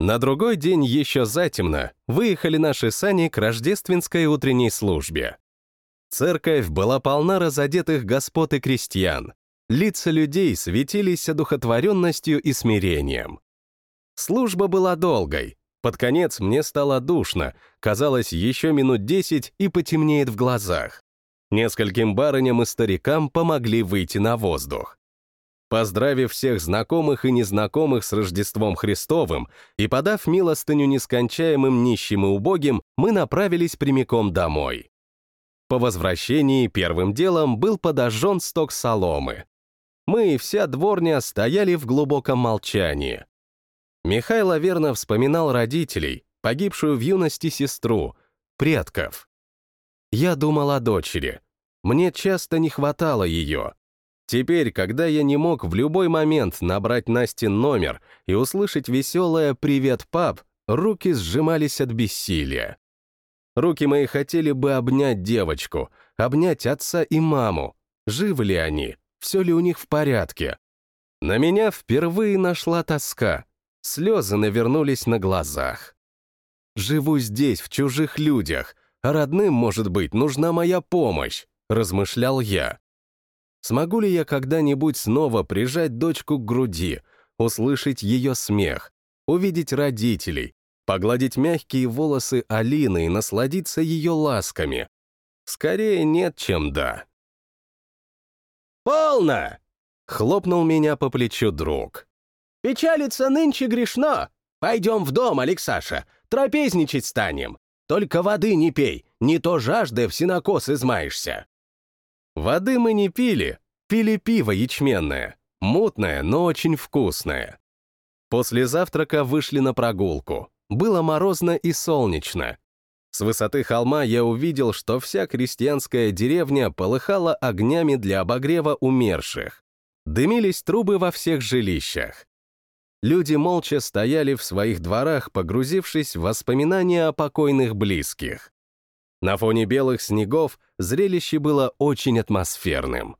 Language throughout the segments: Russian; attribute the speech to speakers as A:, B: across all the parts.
A: На другой день еще затемно выехали наши сани к рождественской утренней службе. Церковь была полна разодетых господ и крестьян. Лица людей светились одухотворенностью и смирением. Служба была долгой. Под конец мне стало душно, казалось, еще минут десять и потемнеет в глазах. Нескольким барыням и старикам помогли выйти на воздух. Поздравив всех знакомых и незнакомых с Рождеством Христовым и подав милостыню нескончаемым нищим и убогим, мы направились прямиком домой. По возвращении первым делом был подожжен сток соломы. Мы и вся дворня стояли в глубоком молчании. Михайло верно вспоминал родителей, погибшую в юности сестру, предков. Я думал о дочери. Мне часто не хватало ее. Теперь, когда я не мог в любой момент набрать Насте номер и услышать веселое «Привет, пап», руки сжимались от бессилия. Руки мои хотели бы обнять девочку, обнять отца и маму. Живы ли они? Все ли у них в порядке? На меня впервые нашла тоска. Слезы навернулись на глазах. Живу здесь, в чужих людях, родным, может быть, нужна моя помощь, размышлял я. Смогу ли я когда-нибудь снова прижать дочку к груди, услышать ее смех, увидеть родителей, погладить мягкие волосы Алины и насладиться ее ласками? Скорее нет, чем да.
B: «Полно!»
A: — хлопнул меня по плечу друг.
B: «Печалиться нынче грешно. Пойдем в дом, Алексаша, трапезничать станем. Только воды не пей, не то жаждой в синокос измаешься».
A: Воды мы не пили, пили пиво ячменное, мутное, но очень вкусное. После завтрака вышли на прогулку. Было морозно и солнечно. С высоты холма я увидел, что вся крестьянская деревня полыхала огнями для обогрева умерших. Дымились трубы во всех жилищах. Люди молча стояли в своих дворах, погрузившись в воспоминания о покойных близких. На фоне белых снегов зрелище было очень атмосферным.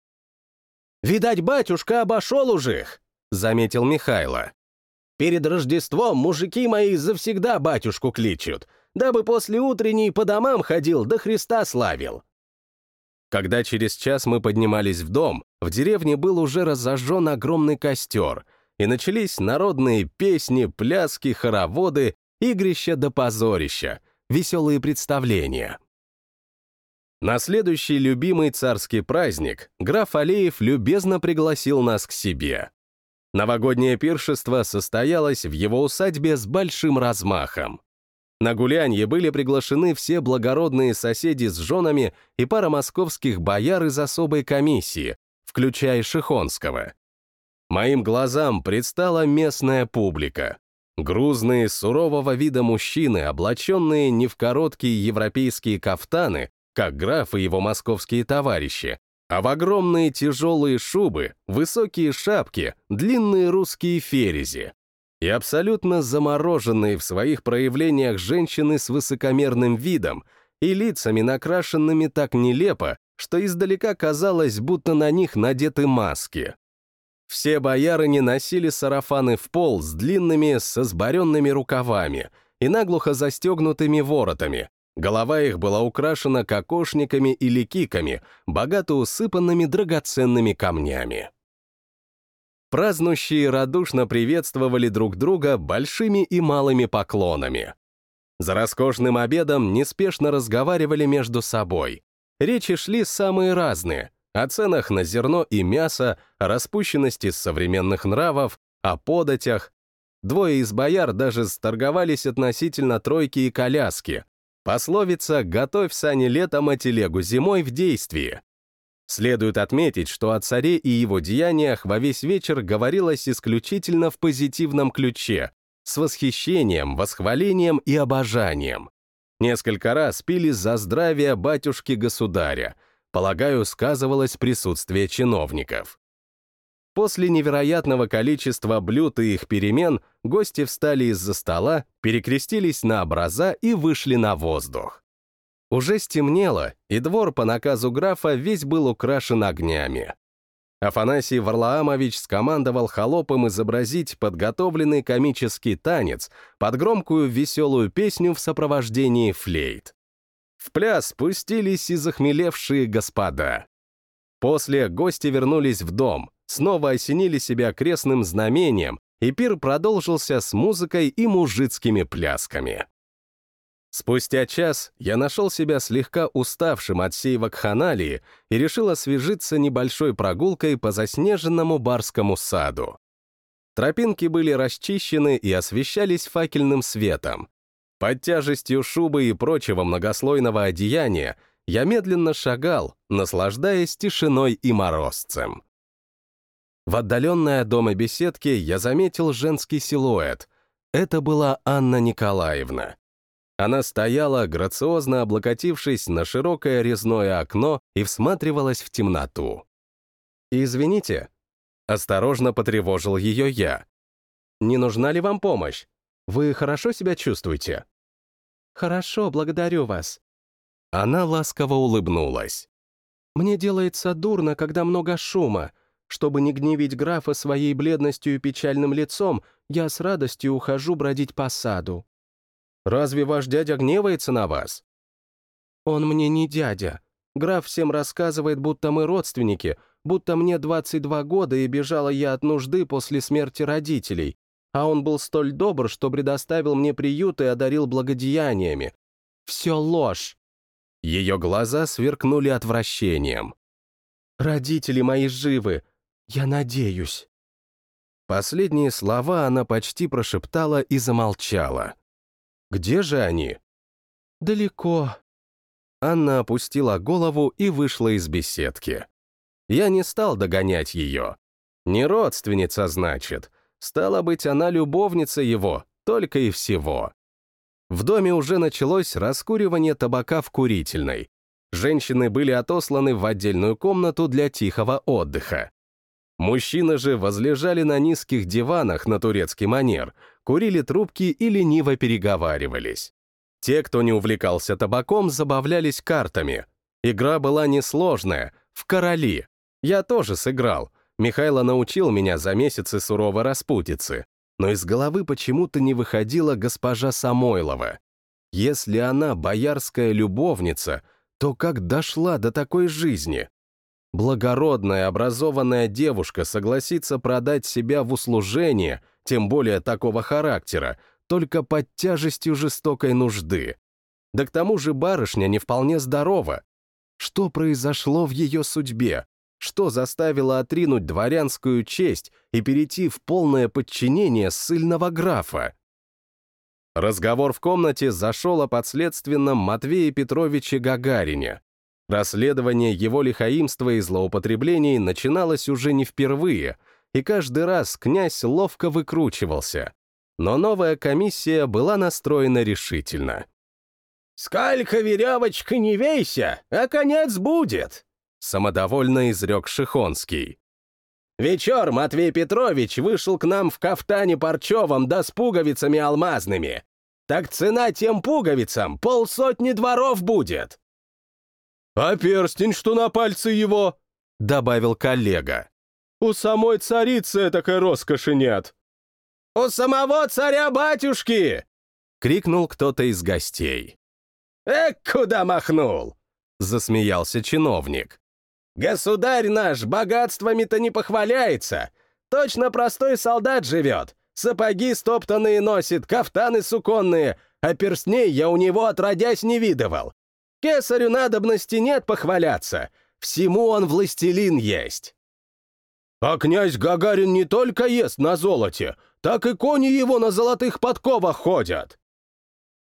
B: «Видать, батюшка обошел уже их», — заметил Михайло. «Перед Рождеством мужики мои завсегда батюшку кличут, дабы после утренней по домам ходил, да Христа славил».
A: Когда через час мы поднимались в дом, в деревне был уже разожжен огромный костер, и начались народные песни, пляски, хороводы, игрища до позорища, веселые представления. На следующий любимый царский праздник граф Алеев любезно пригласил нас к себе. Новогоднее пиршество состоялось в его усадьбе с большим размахом. На гулянье были приглашены все благородные соседи с женами и пара московских бояр из особой комиссии, включая Шихонского. Моим глазам предстала местная публика. Грузные, сурового вида мужчины, облаченные не в короткие европейские кафтаны, как граф и его московские товарищи, а в огромные тяжелые шубы, высокие шапки, длинные русские ферези и абсолютно замороженные в своих проявлениях женщины с высокомерным видом и лицами, накрашенными так нелепо, что издалека казалось, будто на них надеты маски. Все боярыни носили сарафаны в пол с длинными, со сборенными рукавами и наглухо застегнутыми воротами, Голова их была украшена кокошниками или киками, богато усыпанными драгоценными камнями. Празднующие радушно приветствовали друг друга большими и малыми поклонами. За роскошным обедом неспешно разговаривали между собой. Речи шли самые разные — о ценах на зерно и мясо, о распущенности современных нравов, о податях. Двое из бояр даже сторговались относительно тройки и коляски, Пословица «готовь сани летом, а телегу зимой» в действии. Следует отметить, что о царе и его деяниях во весь вечер говорилось исключительно в позитивном ключе, с восхищением, восхвалением и обожанием. Несколько раз пили за здравие батюшки-государя. Полагаю, сказывалось присутствие чиновников. После невероятного количества блюд и их перемен гости встали из-за стола, перекрестились на образа и вышли на воздух. Уже стемнело, и двор по наказу графа весь был украшен огнями. Афанасий Варлаамович скомандовал холопам изобразить подготовленный комический танец под громкую веселую песню в сопровождении флейт. В пляс спустились и захмелевшие господа. После гости вернулись в дом, снова осенили себя крестным знамением, и пир продолжился с музыкой и мужицкими плясками. Спустя час я нашел себя слегка уставшим от сей вакханалии и решил освежиться небольшой прогулкой по заснеженному барскому саду. Тропинки были расчищены и освещались факельным светом. Под тяжестью шубы и прочего многослойного одеяния я медленно шагал, наслаждаясь тишиной и морозцем. В отдаленной от дома беседке я заметил женский силуэт. Это была Анна Николаевна. Она стояла, грациозно облокотившись на широкое резное окно и всматривалась в темноту. «Извините», — осторожно потревожил ее я. «Не нужна ли вам помощь? Вы хорошо себя чувствуете?»
C: «Хорошо, благодарю вас».
A: Она ласково улыбнулась.
C: «Мне делается дурно, когда много шума. Чтобы не гневить графа своей бледностью и печальным лицом, я с радостью ухожу бродить по саду».
A: Разве ваш дядя гневается на вас?»
C: «Он мне не дядя. Граф всем рассказывает, будто мы родственники, будто мне 22 года и бежала я от нужды после смерти родителей, а он был столь добр, что предоставил мне приют и одарил благодеяниями. Все ложь!»
A: Ее глаза сверкнули отвращением.
C: «Родители мои живы. Я надеюсь».
A: Последние слова она почти прошептала и замолчала. Где же они?
C: Далеко.
A: Анна опустила голову и вышла из беседки. Я не стал догонять ее. Не родственница, значит. Стала быть, она любовница его, только и всего. В доме уже началось раскуривание табака в курительной. Женщины были отосланы в отдельную комнату для тихого отдыха. Мужчины же возлежали на низких диванах на турецкий манер, курили трубки и лениво переговаривались. Те, кто не увлекался табаком, забавлялись картами. Игра была несложная, в короли. Я тоже сыграл. Михайло научил меня за месяцы суровой распутицы. Но из головы почему-то не выходила госпожа Самойлова. Если она боярская любовница, то как дошла до такой жизни? Благородная, образованная девушка согласится продать себя в услужение, тем более такого характера, только под тяжестью жестокой нужды. Да к тому же барышня не вполне здорова. Что произошло в ее судьбе? Что заставило отринуть дворянскую честь и перейти в полное подчинение ссыльного графа? Разговор в комнате зашел о подследственном Матвее Петровиче Гагарине. Расследование его лихаимства и злоупотреблений начиналось уже не впервые, и каждый раз князь ловко выкручивался. Но новая комиссия была настроена решительно.
B: «Сколько веревочка не вейся, а конец будет!»
A: Самодовольно изрек Шихонский.
B: «Вечер Матвей Петрович вышел к нам в кафтане парчевом да с пуговицами алмазными. Так цена тем пуговицам полсотни дворов будет!»
D: «А перстень, что на пальце его?» — добавил коллега. «У самой царицы такой роскоши нет».
B: «У самого царя-батюшки!»
A: — крикнул кто-то из гостей.
B: «Эк, куда махнул!»
A: — засмеялся чиновник.
B: «Государь наш богатствами-то не похваляется. Точно простой солдат живет. Сапоги стоптанные носит, кафтаны суконные, а перстней я у него отродясь не видывал. Кесарю надобности нет похваляться. Всему он властелин есть.
D: А князь Гагарин не только ест на золоте, так и кони его на золотых подковах ходят.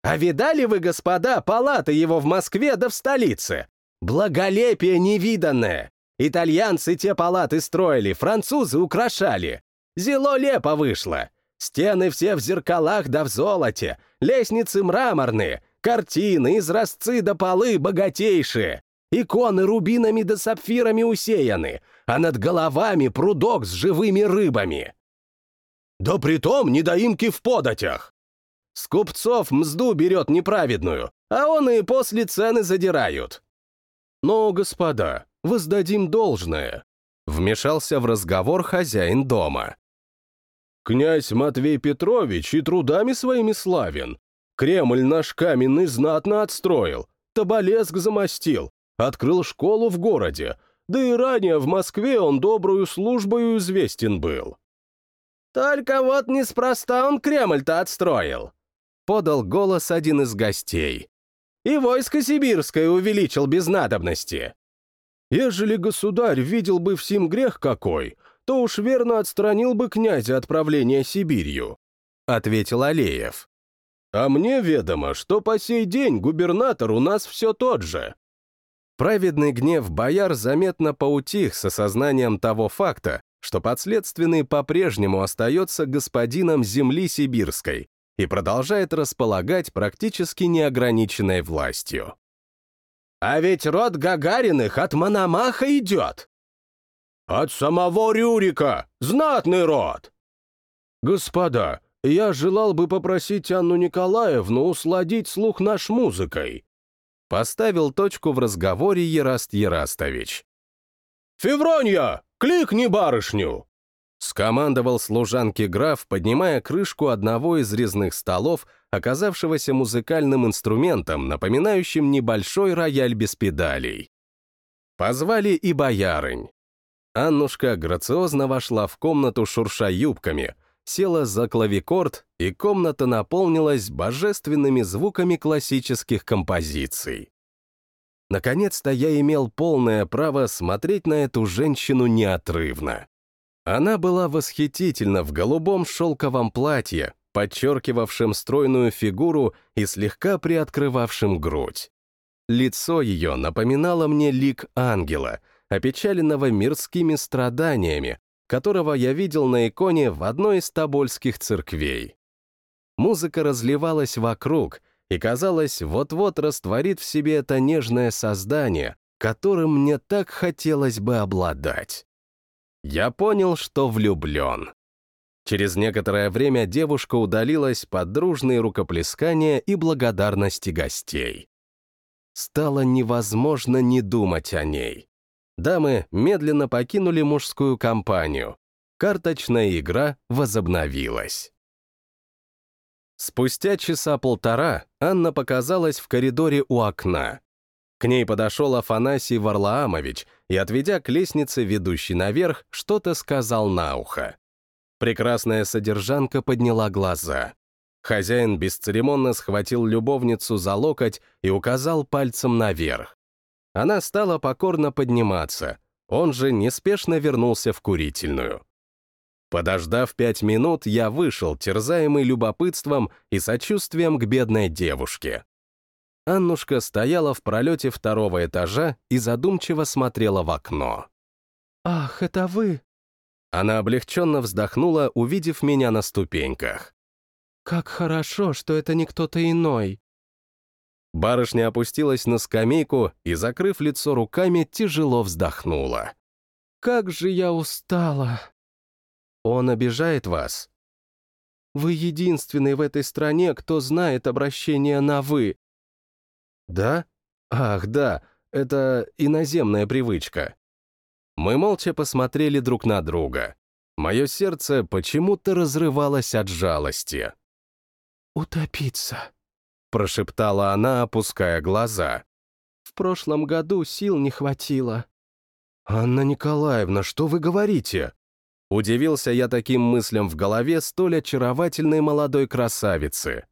B: А видали вы, господа, палаты его в Москве да в столице? Благолепие невиданное. Итальянцы те палаты строили, французы украшали. Зело лепо вышло. Стены все в зеркалах да в золоте, лестницы мраморные, Картины, изразцы да полы богатейшие. Иконы рубинами да сапфирами усеяны, а над головами прудок с живыми рыбами.
D: Да притом недоимки в податях.
B: С купцов мзду берет неправедную, а он и после цены задирают.
A: Но, господа, воздадим должное. Вмешался в разговор хозяин дома.
D: «Князь Матвей Петрович и трудами своими славен. Кремль наш каменный знатно отстроил, Тоболеск замостил, открыл школу в городе, да и ранее в Москве он добрую службою известен был».
B: «Только вот неспроста он Кремль-то отстроил», — подал голос один из гостей. «И войско сибирское увеличил без надобности».
D: «Ежели государь видел бы в сим грех какой, то уж верно отстранил бы князя от правления Сибирью», — ответил Алеев. «А мне ведомо, что по сей день губернатор у нас все тот же».
A: Праведный гнев бояр заметно поутих с осознанием того факта, что подследственный по-прежнему остается господином земли сибирской и продолжает располагать практически неограниченной властью.
B: «А ведь род Гагариных от Мономаха идет!»
D: «От самого Рюрика! Знатный род!» «Господа, я желал бы попросить Анну Николаевну усладить слух наш музыкой»,
A: поставил точку в разговоре Ераст Ерастович.
D: «Февронья, кликни барышню!»
A: Скомандовал служанке граф, поднимая крышку одного из резных столов, оказавшегося музыкальным инструментом, напоминающим небольшой рояль без педалей. Позвали и боярынь. Аннушка грациозно вошла в комнату, шурша юбками, села за клавикорд, и комната наполнилась божественными звуками классических композиций. Наконец-то я имел полное право смотреть на эту женщину неотрывно. Она была восхитительна в голубом шелковом платье, подчеркивавшем стройную фигуру и слегка приоткрывавшем грудь. Лицо ее напоминало мне лик ангела, опечаленного мирскими страданиями, которого я видел на иконе в одной из тобольских церквей. Музыка разливалась вокруг и, казалось, вот-вот растворит в себе это нежное создание, которым мне так хотелось бы обладать. Я понял, что влюблен. Через некоторое время девушка удалилась под дружные рукоплескания и благодарности гостей. Стало невозможно не думать о ней дамы медленно покинули мужскую компанию. Карточная игра возобновилась. Спустя часа полтора Анна показалась в коридоре у окна. К ней подошел Афанасий Варлаамович и, отведя к лестнице, ведущей наверх, что-то сказал на ухо. Прекрасная содержанка подняла глаза. Хозяин бесцеремонно схватил любовницу за локоть и указал пальцем наверх. Она стала покорно подниматься, он же неспешно вернулся в курительную. Подождав пять минут, я вышел, терзаемый любопытством и сочувствием к бедной девушке. Аннушка стояла в пролете второго этажа и задумчиво смотрела в окно.
C: «Ах, это вы!»
A: Она облегченно вздохнула, увидев меня на ступеньках.
C: «Как хорошо, что это не кто-то иной.
A: Барышня опустилась на скамейку и, закрыв лицо руками, тяжело вздохнула.
C: «Как же я устала!»
A: «Он обижает вас?»
C: «Вы единственный в этой стране, кто знает обращение на «вы».
A: «Да? Ах, да, это иноземная привычка». Мы молча посмотрели друг на друга. Мое сердце почему-то разрывалось от жалости.
C: «Утопиться»,
A: прошептала она, опуская глаза.
C: «В прошлом году сил не хватило».
A: «Анна Николаевна, что вы говорите?» Удивился я таким мыслям в голове столь очаровательной молодой красавицы.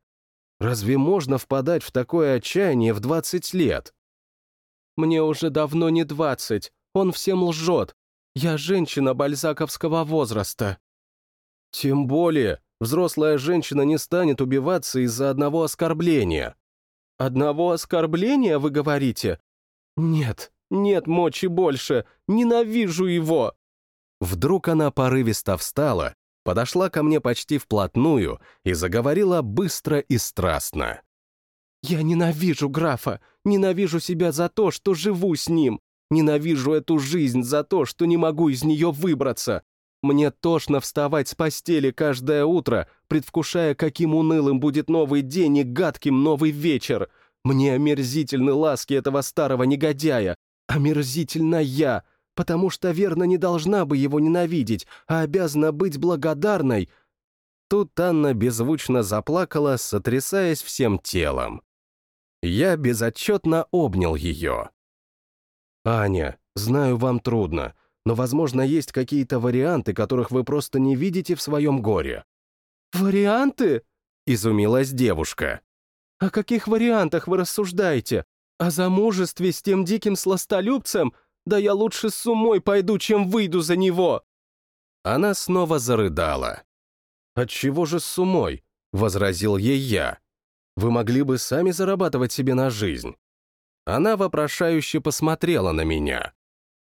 A: «Разве можно впадать в такое отчаяние в 20 лет?»
C: «Мне уже давно не 20, он всем лжет. Я женщина бальзаковского возраста».
A: «Тем более, Взрослая женщина не станет убиваться из-за одного оскорбления.
C: Одного оскорбления, вы говорите? Нет, нет мочи больше, ненавижу его.
A: Вдруг она порывисто встала, подошла ко мне почти вплотную и заговорила быстро и страстно.
C: «Я ненавижу графа, ненавижу себя за то, что живу с ним, ненавижу эту жизнь за то, что не могу из нее выбраться, мне тошно вставать с постели каждое утро, предвкушая, каким унылым будет новый день и гадким новый вечер. Мне омерзительны ласки этого старого негодяя. Омерзительна я. потому что верно не должна бы его ненавидеть, а обязана быть благодарной».
A: Тут Анна беззвучно заплакала, сотрясаясь всем телом. Я безотчетно обнял ее.
C: «Аня, знаю, вам трудно, но, возможно, есть какие-то варианты, которых вы просто не видите в своем горе». «Варианты?» — изумилась девушка. «О каких вариантах вы рассуждаете? О замужестве с тем диким сластолюбцем? Да я лучше с умой пойду, чем выйду за него!»
A: Она снова зарыдала.
C: «Отчего же с умой?» — возразил ей я. «Вы могли бы сами зарабатывать себе на жизнь».
A: Она вопрошающе посмотрела на меня.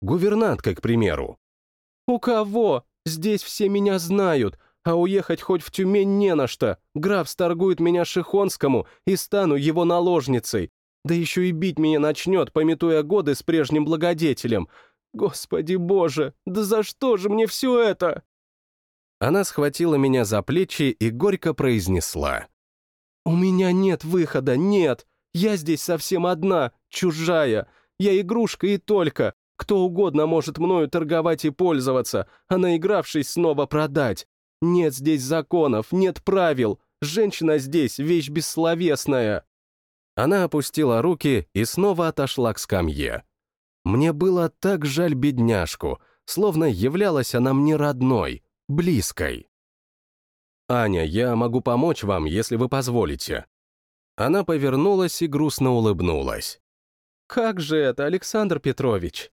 C: Гувернантка, к примеру. «У кого? Здесь все меня знают, а уехать хоть в Тюмень не на что. Граф сторгует меня Шихонскому и стану его наложницей. Да еще и бить меня начнет, пометуя годы с прежним благодетелем. Господи боже, да за что же мне все это?»
A: Она схватила меня за плечи и горько произнесла.
C: «У меня нет выхода, нет. Я здесь совсем одна, чужая. Я игрушка и только. Кто угодно может мною торговать и пользоваться, а наигравшись снова продать. Нет здесь законов, нет правил. Женщина здесь — вещь бессловесная».
A: Она опустила руки и снова отошла к скамье. Мне было так жаль бедняжку, словно являлась она мне родной, близкой. «Аня, я могу помочь вам, если вы позволите». Она повернулась и грустно улыбнулась.
C: «Как же это, Александр Петрович?»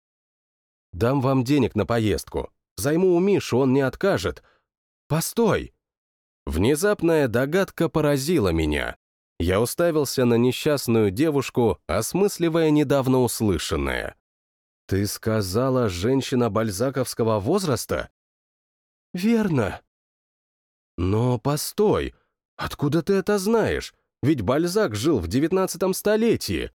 A: «Дам вам денег на поездку. Займу у Миши, он не откажет. Постой!» Внезапная догадка поразила меня. Я уставился на несчастную девушку, осмысливая недавно услышанное. «Ты сказала, женщина бальзаковского возраста?»
C: «Верно».
A: «Но постой, откуда ты это знаешь? Ведь Бальзак жил в девятнадцатом столетии».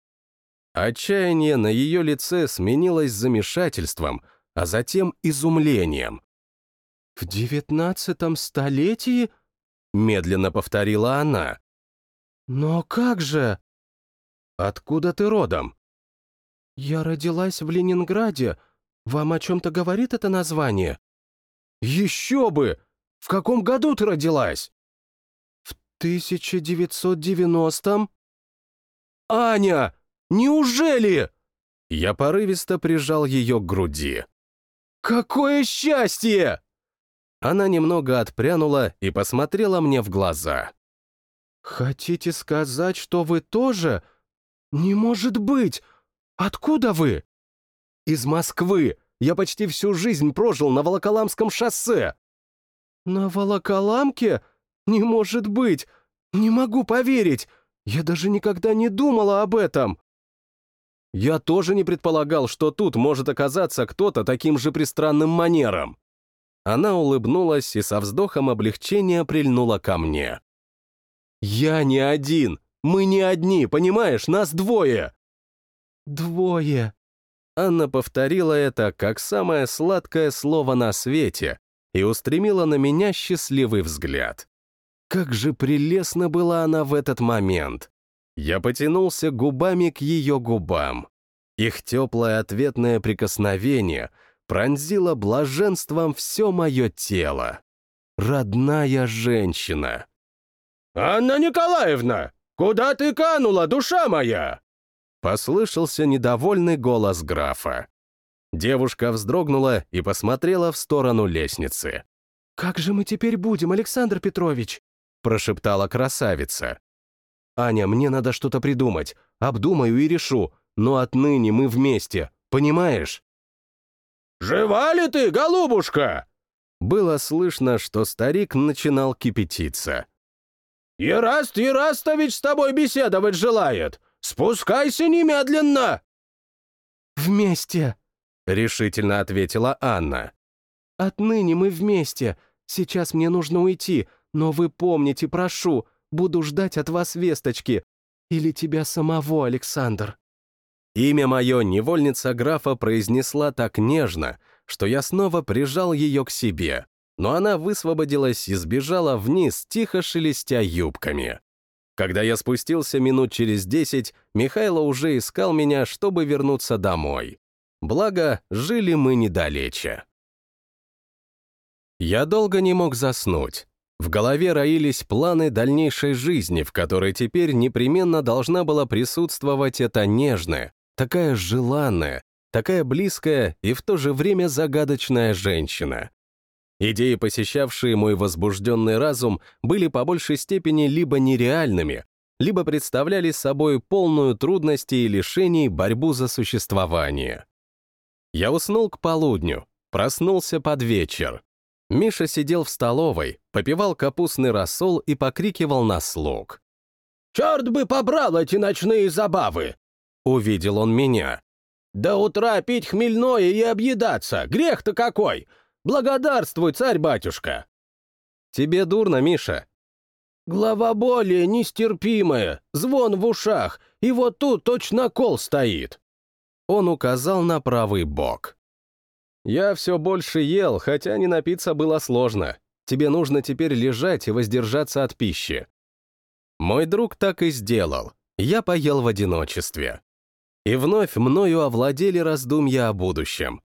A: Отчаяние на ее лице сменилось замешательством, а затем изумлением.
C: «В девятнадцатом столетии?» — медленно повторила она. «Но как же...»
A: «Откуда ты родом?»
C: «Я родилась в Ленинграде. Вам о чем-то говорит это название?»
A: «Еще бы! В каком году ты родилась?»
C: «В 1990-м».
A: «Аня! Неужели?» Я порывисто прижал ее к груди. «Какое счастье!» Она немного отпрянула и посмотрела мне в глаза.
C: «Хотите сказать, что вы тоже? Не может быть! Откуда вы?»
A: «Из Москвы! Я почти всю жизнь прожил на Волоколамском шоссе!»
C: «На Волоколамке? Не может быть! Не могу поверить! Я даже никогда не думала об этом!»
A: Я тоже не предполагал, что тут может оказаться кто-то таким же пристранным манером. Она улыбнулась и со вздохом облегчения прильнула ко мне. «Я не один! Мы не одни, понимаешь? Нас двое!»
C: «Двое!»
A: Анна повторила это как самое сладкое слово на свете и устремила на меня счастливый взгляд. Как же прелестно была она в этот момент! Я потянулся губами к ее губам. Их теплое ответное прикосновение пронзило блаженством все мое тело. Родная женщина.
D: «Анна Николаевна, куда ты канула, душа моя?»
A: Послышался недовольный голос графа. Девушка вздрогнула и посмотрела в сторону лестницы.
C: «Как же мы теперь будем, Александр Петрович?»
A: прошептала красавица. «Аня, мне надо что-то придумать. Обдумаю и решу, но отныне мы вместе, понимаешь?»
D: «Жива ли ты, голубушка?»
A: Было слышно, что старик начинал кипятиться.
D: «Ераст Ерастович с тобой беседовать желает! Спускайся немедленно!»
C: «Вместе!»
A: — решительно ответила Анна.
C: «Отныне мы вместе. Сейчас мне нужно уйти, но вы помните, прошу, буду ждать от вас весточки. Или тебя самого, Александр».
A: Имя мое невольница графа произнесла так нежно, что я снова прижал ее к себе но она высвободилась и сбежала вниз, тихо шелестя юбками. Когда я спустился минут через десять, Михайло уже искал меня, чтобы вернуться домой. Благо, жили мы недалече. Я долго не мог заснуть. В голове роились планы дальнейшей жизни, в которой теперь непременно должна была присутствовать эта нежная, такая желанная, такая близкая и в то же время загадочная женщина. Идеи, посещавшие мой возбужденный разум, были по большей степени либо нереальными, либо представляли собой полную трудностей и лишений борьбу за существование. Я уснул к полудню, проснулся под вечер. Миша сидел в столовой, попивал капустный рассол и покрикивал на слуг.
B: «Черт бы побрал эти ночные забавы!»
A: Увидел он меня.
B: «До утра пить хмельное и объедаться! Грех-то какой! Благодарствуй, царь-батюшка!»
A: «Тебе дурно, Миша?»
B: «Головоболие нестерпимое, звон в ушах, и вот тут точно кол стоит!»
A: Он указал на правый бок. «Я все больше ел, хотя не напиться было сложно. Тебе нужно теперь лежать и воздержаться от пищи». Мой друг так и сделал. Я поел в одиночестве. И вновь мною овладели раздумья о будущем.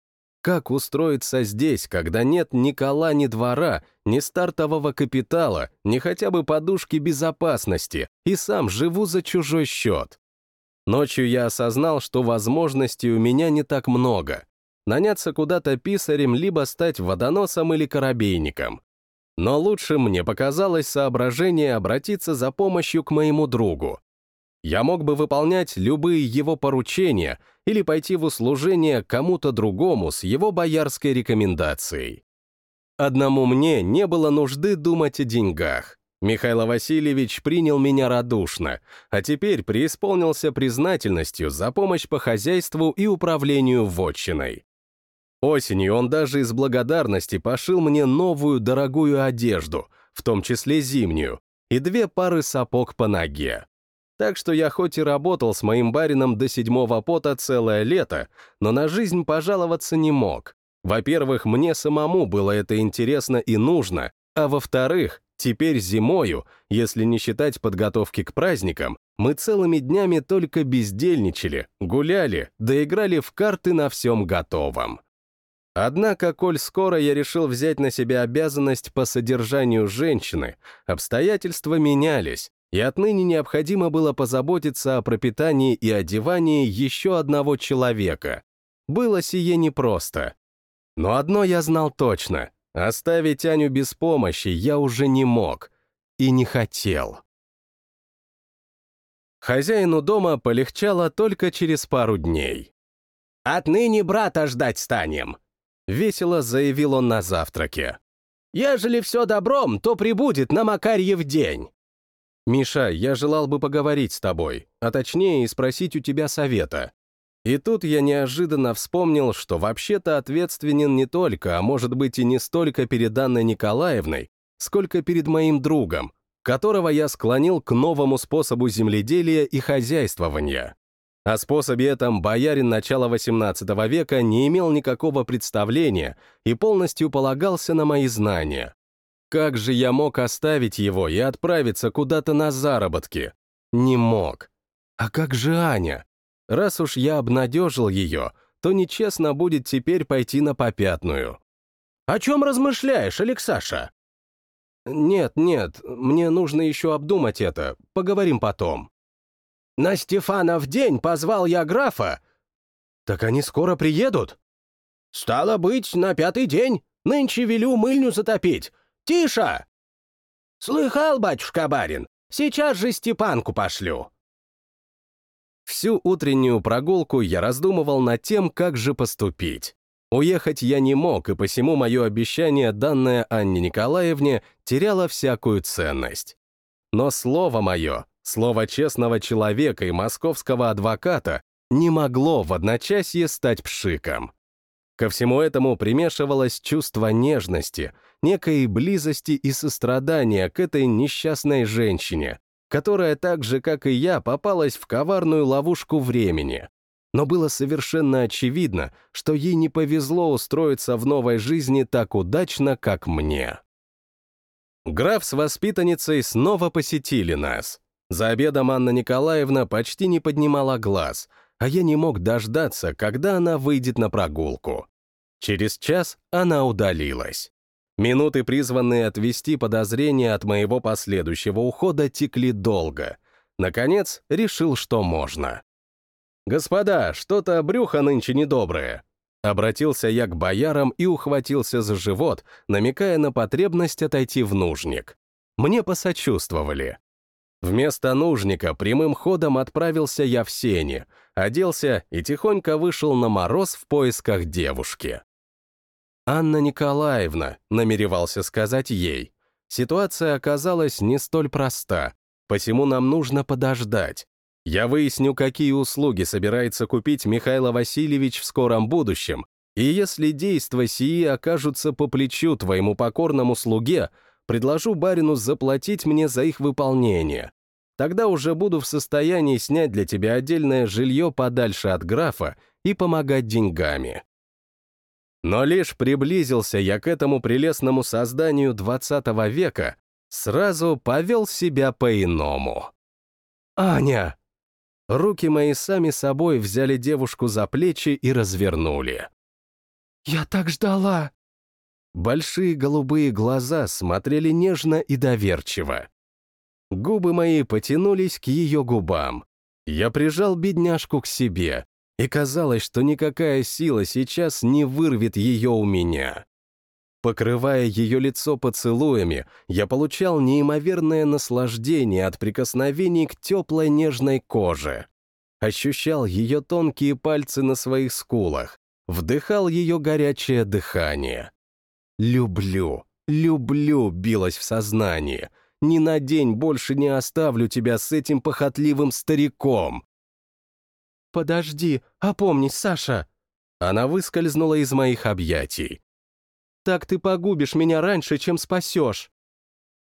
A: Как устроиться здесь, когда нет ни кола, ни двора, ни стартового капитала, ни хотя бы подушки безопасности, и сам живу за чужой счет? Ночью я осознал, что возможностей у меня не так много. Наняться куда-то писарем, либо стать водоносом или корабейником. Но лучше мне показалось соображение обратиться за помощью к моему другу. Я мог бы выполнять любые его поручения или пойти в услужение кому-то другому с его боярской рекомендацией. Одному мне не было нужды думать о деньгах. Михаил Васильевич принял меня радушно, а теперь преисполнился признательностью за помощь по хозяйству и управлению вотчиной. Осенью он даже из благодарности пошил мне новую дорогую одежду, в том числе зимнюю, и две пары сапог по ноге. Так что я хоть и работал с моим барином до седьмого пота целое лето, но на жизнь пожаловаться не мог. Во-первых, мне самому было это интересно и нужно, а во-вторых, теперь зимою, если не считать подготовки к праздникам, мы целыми днями только бездельничали, гуляли, да играли в карты на всем готовом. Однако, коль скоро я решил взять на себя обязанность по содержанию женщины, обстоятельства менялись, и отныне необходимо было позаботиться о пропитании и одевании еще одного человека. Было сие непросто. Но одно я знал точно — оставить Аню без помощи я уже не мог и не хотел. Хозяину дома полегчало только через пару дней.
B: «Отныне брата ждать станем», —
A: весело заявил он на завтраке.
B: «Ежели все добром, то прибудет на Макарьев день».
A: «Миша, я желал бы поговорить с тобой, а точнее и спросить у тебя совета». И тут я неожиданно вспомнил, что вообще-то ответственен не только, а может быть и не столько перед Анной Николаевной, сколько перед моим другом, которого я склонил к новому способу земледелия и хозяйствования. О способе этом боярин начала XVIII века не имел никакого представления и полностью полагался на мои знания. Как же я мог оставить его и отправиться куда-то на заработки? Не мог. А как же Аня? Раз уж я обнадежил ее, то нечестно будет теперь пойти на попятную.
B: «О чем размышляешь, Алексаша?»
A: «Нет, нет, мне нужно еще обдумать это. Поговорим потом».
B: «На Стефанов день позвал я графа».
A: «Так они скоро приедут?»
B: «Стало быть, на пятый день. Нынче велю мыльню затопить. Тише!» «Слыхал, батюшка-барин, сейчас же Степанку пошлю».
A: Всю утреннюю прогулку я раздумывал над тем, как же поступить. Уехать я не мог, и посему мое обещание, данное Анне Николаевне, теряло всякую ценность. Но слово мое, слово честного человека и московского адвоката, не могло в одночасье стать пшиком. Ко всему этому примешивалось чувство нежности, некой близости и сострадания к этой несчастной женщине, которая так же, как и я, попалась в коварную ловушку времени. Но было совершенно очевидно, что ей не повезло устроиться в новой жизни так удачно, как мне. Граф с воспитанницей снова посетили нас. За обедом Анна Николаевна почти не поднимала глаз — а я не мог дождаться, когда она выйдет на прогулку. Через час она удалилась. Минуты, призванные отвести подозрения от моего последующего ухода, текли долго. Наконец, решил, что можно. «Господа, что-то брюхо нынче недоброе». Обратился я к боярам и ухватился за живот, намекая на потребность отойти в нужник. Мне посочувствовали. Вместо нужника прямым ходом отправился я в сени, оделся и тихонько вышел на мороз в поисках девушки. «Анна Николаевна», — намеревался сказать ей. Ситуация оказалась не столь проста, посему нам нужно подождать. Я выясню, какие услуги собирается купить Михаил Васильевич в скором будущем, и если действия сии окажутся по плечу твоему покорному слуге, предложу барину заплатить мне за их выполнение. Тогда уже буду в состоянии снять для тебя отдельное жилье подальше от графа и помогать деньгами. Но лишь приблизился я к этому прелестному созданию 20 века, сразу повел себя по-иному. «Аня!» Руки мои сами собой взяли девушку за плечи и развернули.
C: «Я так ждала!»
A: Большие голубые глаза смотрели нежно и доверчиво. Губы мои потянулись к ее губам. Я прижал бедняжку к себе, и казалось, что никакая сила сейчас не вырвет ее у меня. Покрывая ее лицо поцелуями, я получал неимоверное наслаждение от прикосновений к теплой нежной коже. Ощущал ее тонкие пальцы на своих скулах, вдыхал ее горячее дыхание. «Люблю, люблю» билось в сознании. «Ни на день больше не оставлю тебя с этим похотливым стариком».
C: «Подожди, опомнись, Саша!»
A: Она выскользнула из моих объятий.
C: «Так ты погубишь меня раньше, чем спасешь!»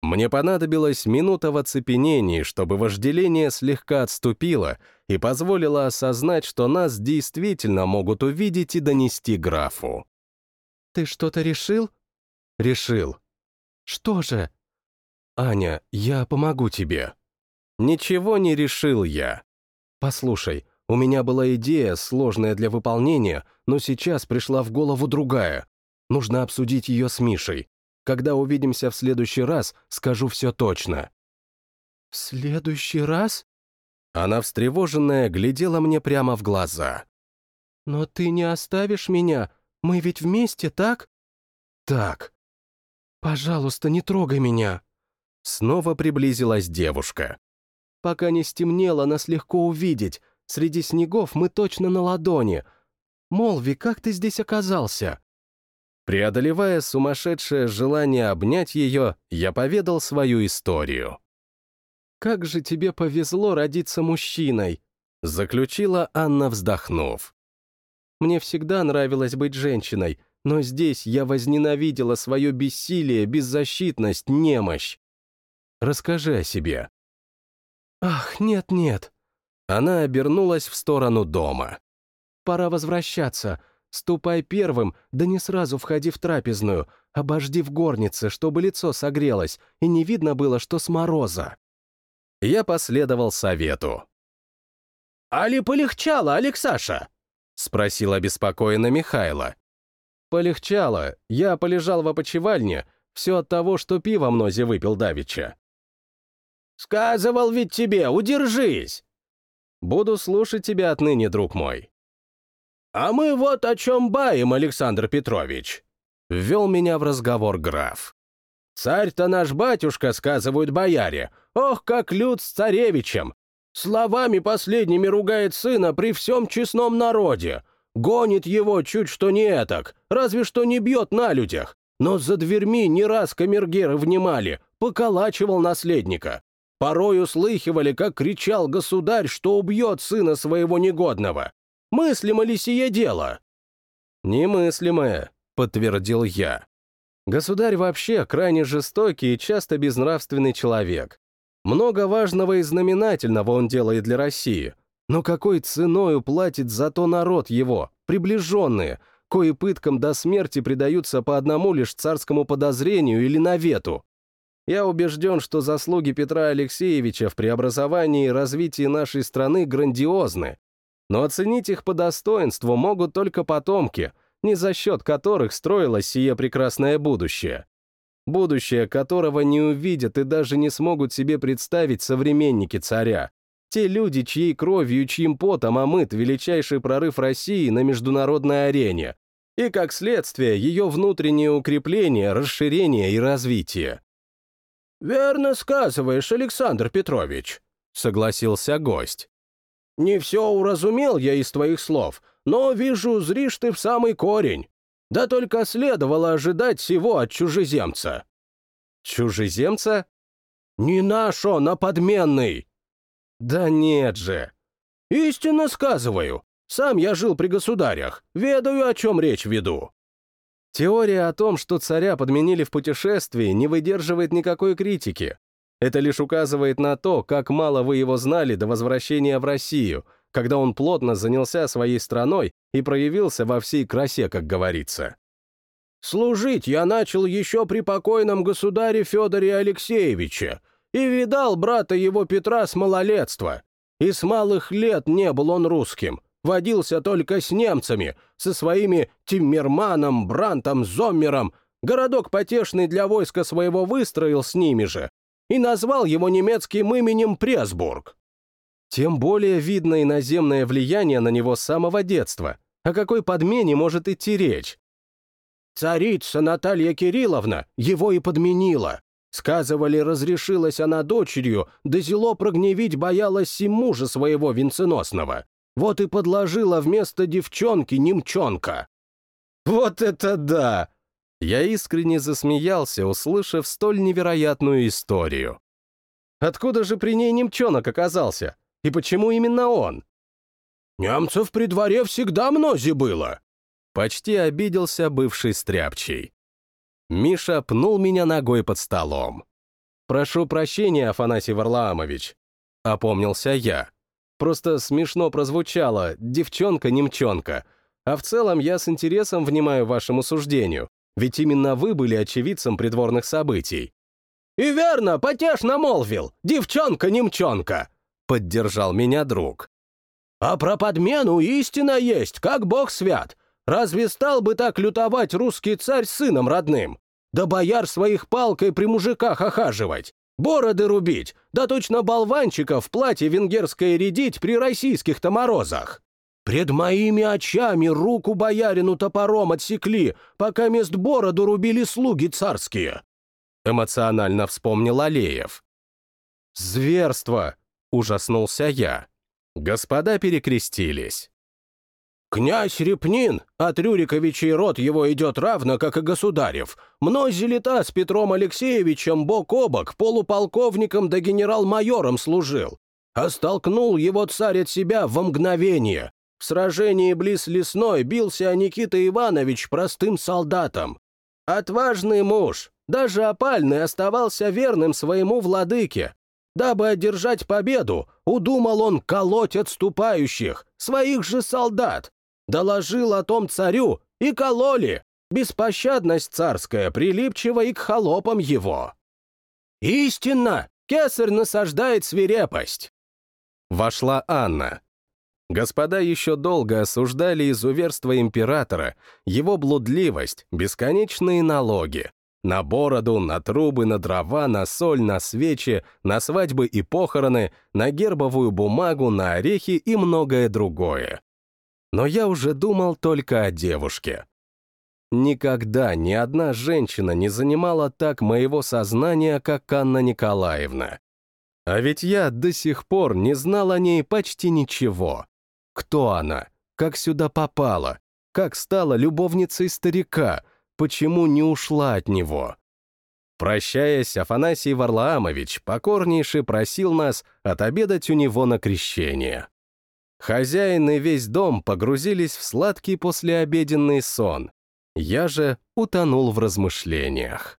A: Мне понадобилась минута в оцепенении, чтобы вожделение слегка отступило и позволило осознать, что нас действительно могут увидеть и донести графу.
C: «Ты что-то решил?»
A: «Решил».
C: «Что же?»
A: «Аня, я помогу тебе». «Ничего не решил я. Послушай, у меня была идея, сложная для выполнения, но сейчас пришла в голову другая. Нужно обсудить ее с Мишей. Когда увидимся в следующий раз, скажу все точно».
C: «В следующий раз?»
A: Она, встревоженная, глядела мне прямо в глаза.
C: «Но ты не оставишь меня? Мы ведь вместе, так?»
A: «Так».
C: «Пожалуйста, не трогай меня».
A: Снова приблизилась девушка.
C: «Пока не стемнело, нас легко увидеть. Среди снегов мы точно на ладони. Молви, как ты здесь оказался?»
A: Преодолевая сумасшедшее желание обнять ее, я поведал свою историю.
C: «Как же тебе повезло родиться мужчиной!»
A: Заключила Анна, вздохнув.
C: «Мне всегда нравилось быть женщиной, но здесь я возненавидела свое бессилие, беззащитность, немощь.
A: Расскажи о себе».
C: «Ах, нет-нет».
A: Она обернулась в сторону дома.
C: «Пора возвращаться. Ступай первым, да не сразу входи в трапезную. Обожди в горнице, чтобы лицо согрелось, и не видно было, что с мороза».
A: Я последовал совету.
B: «Али полегчало, Алексаша?»
A: — спросил обеспокоенно Михайло.
C: «Полегчало. Я полежал в опочивальне. Все от того, что пиво мнозе выпил давеча».
B: «Сказывал ведь тебе, удержись!»
C: «Буду слушать тебя отныне, друг мой».
B: «А мы вот о чем баем, Александр Петрович!»
A: Ввел меня в разговор граф.
B: «Царь-то наш батюшка, сказывают бояре. Ох, как люд с царевичем! Словами последними ругает сына при всем честном народе. Гонит его чуть что не этак, разве что не бьет на людях. Но за дверьми не раз камергеры внимали, поколачивал наследника. Порой услыхивали, как кричал государь, что убьет сына своего негодного. Мыслимо ли сие дело?»
A: «Немыслимое», — подтвердил я. «Государь вообще крайне жестокий и часто безнравственный человек. Много важного и знаменательного он делает для России, но какой ценой уплатит за то народ его, приближенные, кои пыткам до смерти предаются по одному лишь царскому подозрению или навету? Я убежден, что заслуги Петра Алексеевича в преобразовании и развитии нашей страны грандиозны, Но оценить их по достоинству могут только потомки, не за счет которых строилось сие прекрасное будущее. Будущее которого не увидят и даже не смогут себе представить современники царя, те люди, чьей кровью и чьим потом омыт величайший прорыв России на международной арене, и, как следствие, ее внутреннее укрепление, расширение и развитие.
B: «Верно сказываешь, Александр Петрович», — согласился гость. «Не все уразумел я из твоих слов, но вижу, зришь ты в самый корень. Да только следовало ожидать всего от чужеземца».
A: «Чужеземца?»
B: «Не наш он, а подменный».
A: «Да нет же».
B: «Истинно сказываю. Сам я жил при государях, ведаю, о чем речь веду».
A: Теория о том, что царя подменили в путешествии, не выдерживает никакой критики. Это лишь указывает на то, как мало вы его знали до возвращения в Россию, когда он плотно занялся своей страной и проявился во всей красе, как говорится.
B: «Служить я начал еще при покойном государе Федоре Алексеевиче и видал брата его Петра с малолетства. И с малых лет не был он русским, водился только с немцами, со своими Тиммерманом, Брантом, Зоммером, городок потешный для войска своего выстроил с ними же и назвал его немецким именем Пресбург.
A: Тем более видно иноземное влияние на него с самого детства. О какой подмене может идти речь?
B: Царица Наталья Кирилловна его и подменила. Сказывали, разрешилась она дочерью, да зело прогневить боялась и мужа своего венценосного. Вот и подложила вместо девчонки немчонка.
A: Вот это да! Я искренне засмеялся, услышав столь невероятную историю. Откуда же при ней немчонок оказался? И почему именно он?
B: Немцев при дворе всегда мнози было.
A: Почти обиделся бывший стряпчий. Миша пнул меня ногой под столом. «Прошу прощения, Афанасий Варлаамович», — опомнился я. Просто смешно прозвучало «девчонка-немчонка», а в целом я с интересом внимаю вашему суждению, ведь именно вы были очевидцем придворных событий.
B: «И верно, потешно молвил, девчонка-немчонка», — поддержал меня друг. «А про подмену истина есть, как бог свят. Разве стал бы так лютовать русский царь сыном родным? Да бояр своих палкой при мужиках охаживать. Бороды рубить, да точно болванчиков в платье венгерское рядить при российских-то морозах. Пред моими очами руку боярину топором отсекли, пока мест бороду рубили слуги царские.
A: Эмоционально вспомнил Алеев. «Зверство!» — ужаснулся я. Господа перекрестились.
B: Князь Репнин, от Рюриковичей род его идет равно, как и государев. Мнози лета с Петром Алексеевичем бок о бок полуполковником да генерал-майором служил. А столкнул его царь от себя во мгновение. В сражении близ Лесной бился Никита Иванович простым солдатом. Отважный муж, даже опальный оставался верным своему владыке. Дабы одержать победу, удумал он колоть отступающих, своих же солдат, Доложил о том царю и кололи. Беспощадность царская прилипчива и к холопам его. Истинно, кесарь насаждает свирепость.
A: Вошла Анна. Господа еще долго осуждали изуверство императора, его блудливость, бесконечные налоги. На бороду, на трубы, на дрова, на соль, на свечи, на свадьбы и похороны, на гербовую бумагу, на орехи и многое другое но я уже думал только о девушке. Никогда ни одна женщина не занимала так моего сознания, как Анна Николаевна. А ведь я до сих пор не знал о ней почти ничего. Кто она? Как сюда попала? Как стала любовницей старика? Почему не ушла от него? Прощаясь, Афанасий Варлаамович покорнейше просил нас отобедать у него на крещение. Хозяин и весь дом погрузились в сладкий послеобеденный сон. Я же утонул в размышлениях.